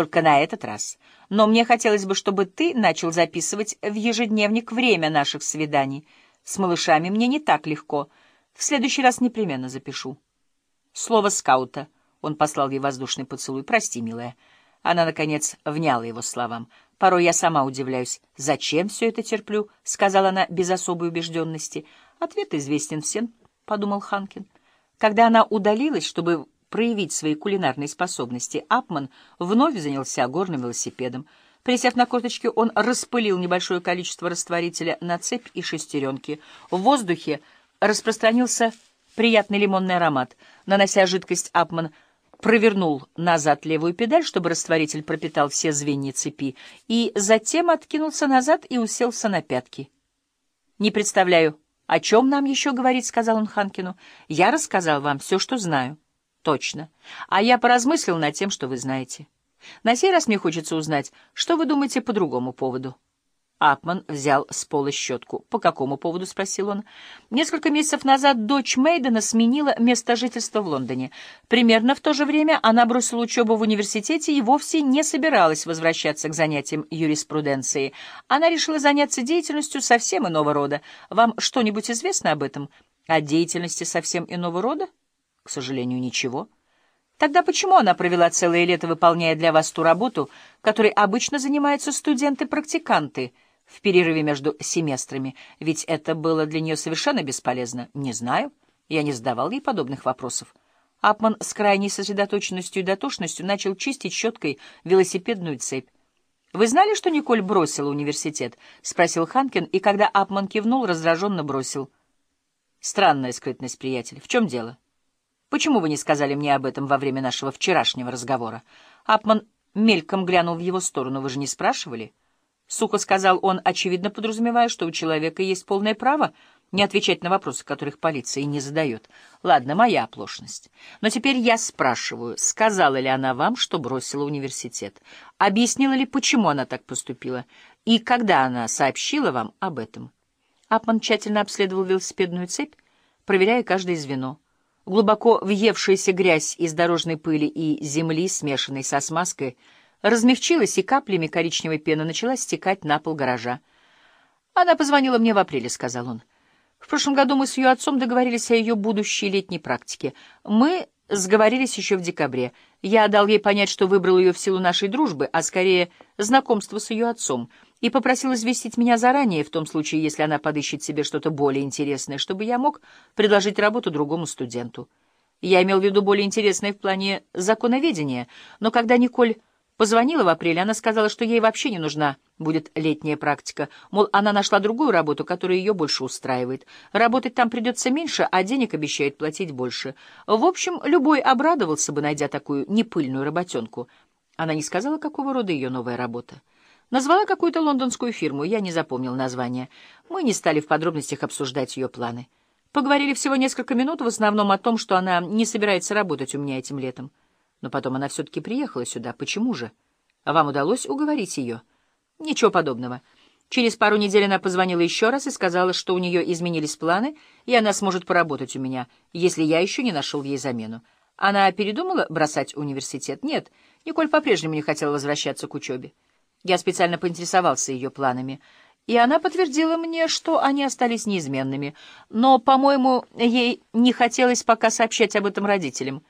только на этот раз. Но мне хотелось бы, чтобы ты начал записывать в ежедневник время наших свиданий. С малышами мне не так легко. В следующий раз непременно запишу. Слово скаута. Он послал ей воздушный поцелуй. Прости, милая. Она, наконец, вняла его словам. Порой я сама удивляюсь. «Зачем все это терплю?» — сказала она без особой убежденности. «Ответ известен всем», — подумал Ханкин. Когда она удалилась, чтобы проявить свои кулинарные способности, Апман вновь занялся горным велосипедом. Присев на корточки, он распылил небольшое количество растворителя на цепь и шестеренки. В воздухе распространился приятный лимонный аромат. Нанося жидкость, Апман провернул назад левую педаль, чтобы растворитель пропитал все звенья цепи, и затем откинулся назад и уселся на пятки. «Не представляю, о чем нам еще говорить», — сказал он Ханкину. «Я рассказал вам все, что знаю». «Точно. А я поразмыслил над тем, что вы знаете. На сей раз мне хочется узнать, что вы думаете по другому поводу». Апман взял с пола щетку. «По какому поводу?» — спросил он. «Несколько месяцев назад дочь Мейдена сменила место жительства в Лондоне. Примерно в то же время она бросила учебу в университете и вовсе не собиралась возвращаться к занятиям юриспруденции. Она решила заняться деятельностью совсем иного рода. Вам что-нибудь известно об этом? О деятельности совсем иного рода? К сожалению, ничего». Тогда почему она провела целое лето, выполняя для вас ту работу, которой обычно занимаются студенты-практиканты — в перерыве между семестрами, ведь это было для нее совершенно бесполезно. Не знаю, я не задавал ей подобных вопросов. Апман с крайней сосредоточенностью и дотошностью начал чистить щеткой велосипедную цепь. «Вы знали, что Николь бросила университет?» — спросил Ханкин, и когда Апман кивнул, раздраженно бросил. «Странная скрытность, приятель. В чем дело? Почему вы не сказали мне об этом во время нашего вчерашнего разговора?» Апман мельком глянул в его сторону. «Вы же не спрашивали?» Сухо сказал он, очевидно подразумевая, что у человека есть полное право не отвечать на вопросы, которых полиция не задает. Ладно, моя оплошность. Но теперь я спрашиваю, сказала ли она вам, что бросила университет? Объяснила ли, почему она так поступила? И когда она сообщила вам об этом? Апман тщательно обследовал велосипедную цепь, проверяя каждое звено. Глубоко въевшаяся грязь из дорожной пыли и земли, смешанной со смазкой, размягчилась, и каплями коричневой пены начала стекать на пол гаража. «Она позвонила мне в апреле», — сказал он. «В прошлом году мы с ее отцом договорились о ее будущей летней практике. Мы сговорились еще в декабре. Я дал ей понять, что выбрал ее в силу нашей дружбы, а скорее знакомства с ее отцом, и попросил известить меня заранее, в том случае, если она подыщет себе что-то более интересное, чтобы я мог предложить работу другому студенту. Я имел в виду более интересное в плане законоведения, но когда Николь Позвонила в апреле, она сказала, что ей вообще не нужна будет летняя практика. Мол, она нашла другую работу, которая ее больше устраивает. Работать там придется меньше, а денег обещают платить больше. В общем, любой обрадовался бы, найдя такую непыльную работенку. Она не сказала, какого рода ее новая работа. Назвала какую-то лондонскую фирму, я не запомнил название. Мы не стали в подробностях обсуждать ее планы. Поговорили всего несколько минут, в основном о том, что она не собирается работать у меня этим летом. Но потом она все-таки приехала сюда. Почему же? А вам удалось уговорить ее? Ничего подобного. Через пару недель она позвонила еще раз и сказала, что у нее изменились планы, и она сможет поработать у меня, если я еще не нашел ей замену. Она передумала бросать университет? Нет, Николь по-прежнему не хотела возвращаться к учебе. Я специально поинтересовался ее планами, и она подтвердила мне, что они остались неизменными. Но, по-моему, ей не хотелось пока сообщать об этом родителям.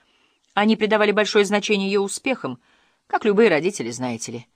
Они придавали большое значение ее успехам, как любые родители, знаете ли.